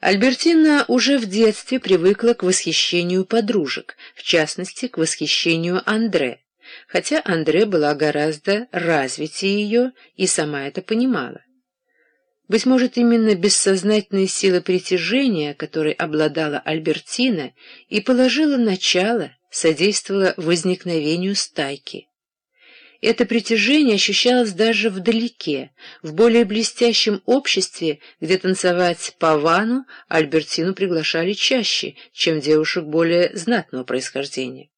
Альбертина уже в детстве привыкла к восхищению подружек, в частности, к восхищению Андре, хотя Андре была гораздо развитее ее и сама это понимала. Быть может, именно бессознательная сила притяжения, которой обладала Альбертина, и положила начало, содействовала возникновению стайки. Это притяжение ощущалось даже вдалеке, в более блестящем обществе, где танцевать по вану Альбертину приглашали чаще, чем девушек более знатного происхождения.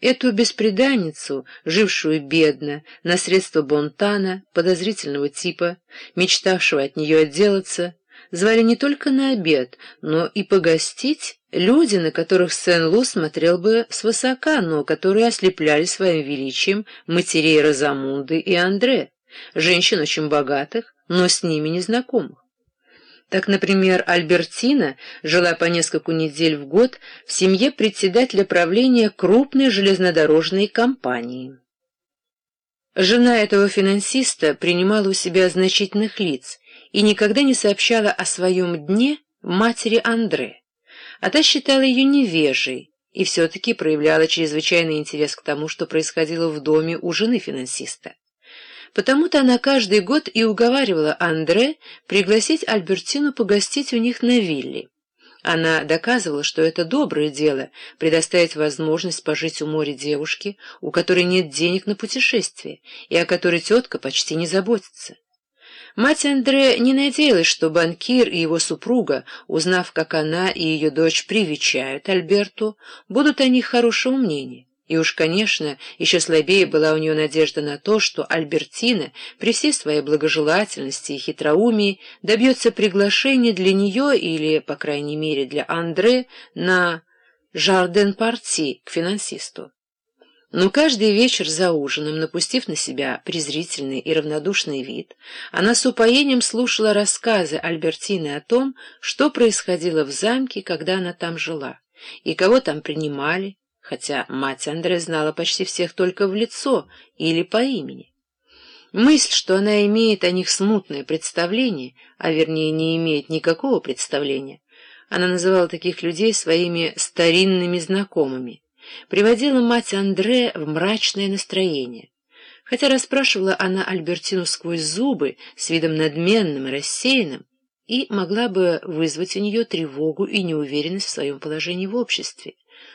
Эту беспреданницу, жившую бедно, на средства Бонтана, подозрительного типа, мечтавшего от нее отделаться, звали не только на обед, но и погостить люди, на которых Сен-Лу смотрел бы свысока, но которые ослепляли своим величием матерей Розамунды и Андре, женщин очень богатых, но с ними незнакомых. Так, например, Альбертина жила по нескольку недель в год в семье председателя правления крупной железнодорожной компании. Жена этого финансиста принимала у себя значительных лиц и никогда не сообщала о своем дне матери Андре, а та считала ее невежей и все-таки проявляла чрезвычайный интерес к тому, что происходило в доме у жены финансиста. Потому-то она каждый год и уговаривала Андре пригласить Альбертину погостить у них на вилле. Она доказывала, что это доброе дело — предоставить возможность пожить у моря девушке, у которой нет денег на путешествие, и о которой тетка почти не заботится. Мать Андре не надеялась, что банкир и его супруга, узнав, как она и ее дочь привечают Альберту, будут о них хорошего мнения. И уж, конечно, еще слабее была у нее надежда на то, что Альбертина при всей своей благожелательности и хитроумии добьется приглашения для нее или, по крайней мере, для Андре на жарден-парти к финансисту. Но каждый вечер за ужином, напустив на себя презрительный и равнодушный вид, она с упоением слушала рассказы Альбертины о том, что происходило в замке, когда она там жила, и кого там принимали, хотя мать Андре знала почти всех только в лицо или по имени. Мысль, что она имеет о них смутное представление, а вернее не имеет никакого представления, она называла таких людей своими старинными знакомыми, приводила мать Андре в мрачное настроение. Хотя расспрашивала она Альбертину сквозь зубы, с видом надменным и рассеянным, и могла бы вызвать у нее тревогу и неуверенность в своем положении в обществе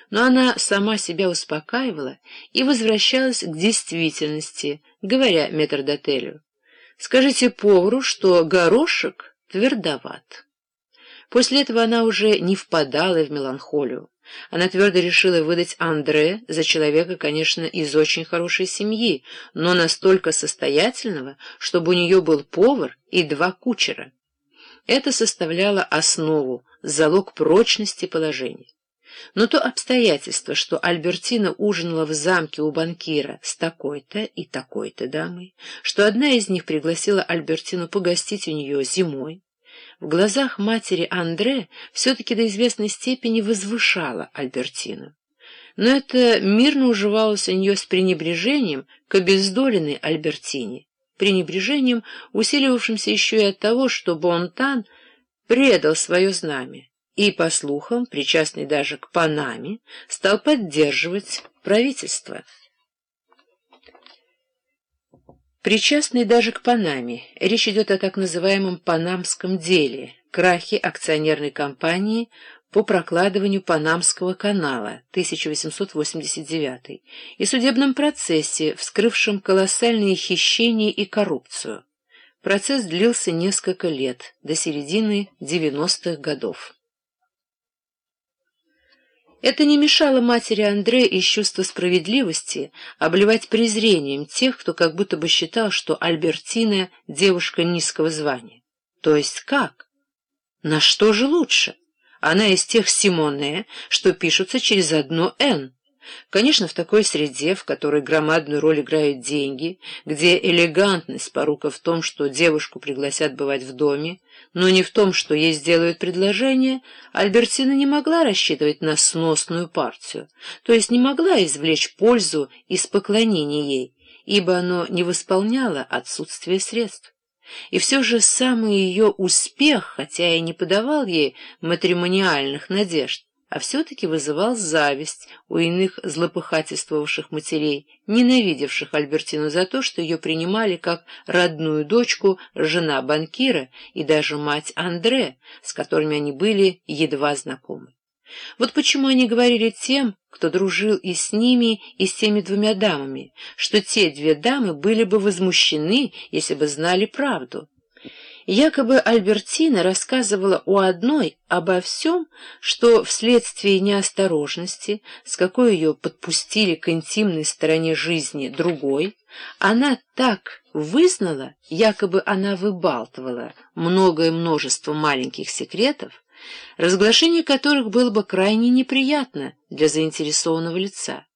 но она сама себя успокаивала и возвращалась к действительности, говоря метрдотелю. «Скажите повару, что горошек твердоват». После этого она уже не впадала в меланхолию. Она твердо решила выдать Андре за человека, конечно, из очень хорошей семьи, но настолько состоятельного, чтобы у нее был повар и два кучера. Это составляло основу, залог прочности положения. Но то обстоятельство, что Альбертина ужинала в замке у банкира с такой-то и такой-то дамой, что одна из них пригласила Альбертину погостить у нее зимой, в глазах матери Андре все-таки до известной степени возвышала Альбертину. Но это мирно уживалось у нее с пренебрежением к обездоленной Альбертине, пренебрежением, усиливавшимся еще и от того, что Бонтан предал свое знамя и, по слухам, причастный даже к Панаме, стал поддерживать правительство. Причастный даже к Панаме, речь идет о так называемом «панамском деле», крахе акционерной компании по прокладыванию Панамского канала 1889 и судебном процессе, вскрывшем колоссальные хищения и коррупцию. Процесс длился несколько лет, до середины 90-х годов. Это не мешало матери Андре из чувства справедливости обливать презрением тех, кто как будто бы считал, что Альбертина — девушка низкого звания. То есть как? На что же лучше? Она из тех Симоне, что пишутся через одно «Н». Конечно, в такой среде, в которой громадную роль играют деньги, где элегантность порука в том, что девушку пригласят бывать в доме, но не в том, что ей сделают предложение, Альбертина не могла рассчитывать на сносную партию, то есть не могла извлечь пользу из поклонения ей, ибо оно не восполняло отсутствие средств. И все же самый ее успех, хотя и не подавал ей матримониальных надежд, а все-таки вызывал зависть у иных злопыхательствовавших матерей, ненавидевших Альбертину за то, что ее принимали как родную дочку жена банкира и даже мать Андре, с которыми они были едва знакомы. Вот почему они говорили тем, кто дружил и с ними, и с теми двумя дамами, что те две дамы были бы возмущены, если бы знали правду. Якобы Альбертина рассказывала у одной обо всем, что вследствие неосторожности, с какой ее подпустили к интимной стороне жизни другой, она так вызнала, якобы она выбалтывала многое множество маленьких секретов, разглашение которых было бы крайне неприятно для заинтересованного лица.